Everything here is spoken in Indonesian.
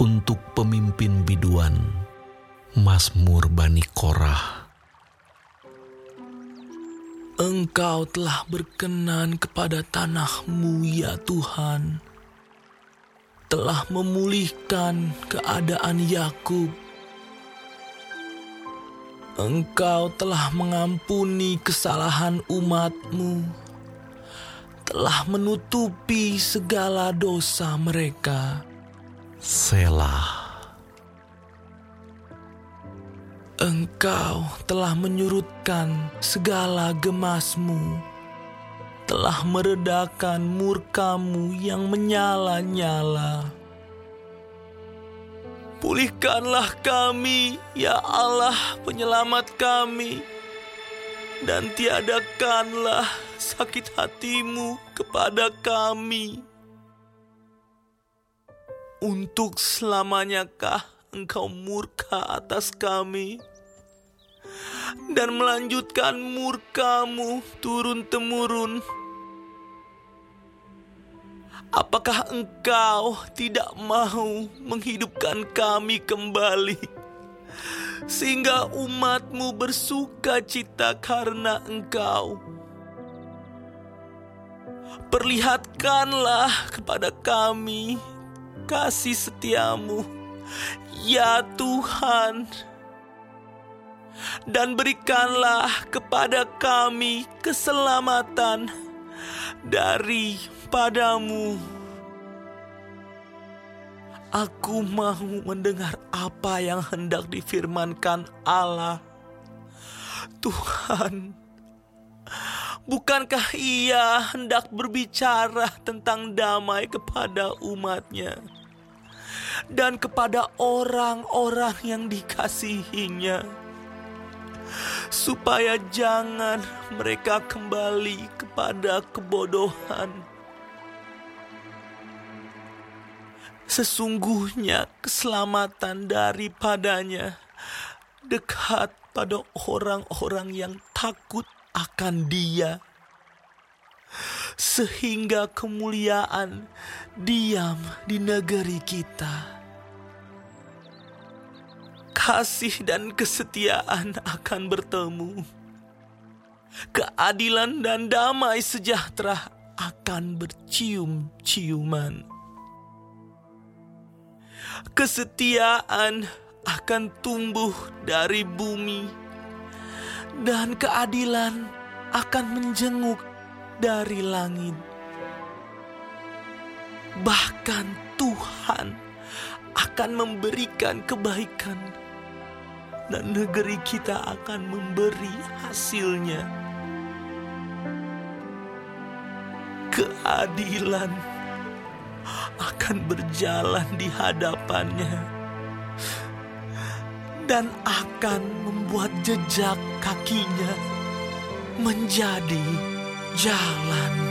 untuk pemimpin biduan Mazmur Bani Korah. Engkau telah berkenan kepada tanahmu ya Tuhan. Telah memulihkan keadaan Yakub. Engkau telah mengampuni kesalahan umatmu. Telah menutupi segala dosa mereka. Selah. Engkau telah menyurutkan segala gemasmu, telah meredakan murkamu yang menyala-nyala. Pulihkanlah kami, ya Allah penyelamat kami, dan tiadakanlah sakit hatimu kepada kami. Untuk selamanyakah engkau murka atas kami? dan melanjutkan murkamu turun-temurun. Apakah engkau tidak mau menghidupkan kami kembali? Sehingga umatmu bersuka cita karena engkau. Perlihatkanlah kepada kami kasih setiamu, ya Tuhan dan berikanlah kepada kami keselamatan daripadamu. Aku mau mendengar apa yang hendak difirmankan Allah. Tuhan, bukankah ia hendak berbicara tentang damai kepada umatnya dan kepada orang-orang yang dikasihinya? supaya jangan mereka kembali kepada kebodohan. Sesungguhnya keselamatan daripadanya dekat pada orang-orang yang takut akan Dia, sehingga kemuliaan diam di negeri kita kasih dan kesetiaan akan bertemu. Keadilan dan damai sejahtera akan bercium-ciuman. Kesetiaan akan tumbuh dari bumi, dan keadilan akan menjenguk dari langit. Bahkan Tuhan akan memberikan kebaikan dan negeri kita akan memberi hasilnya. Keadilan akan berjalan di hadapannya dan akan membuat jejak kakinya menjadi jalan.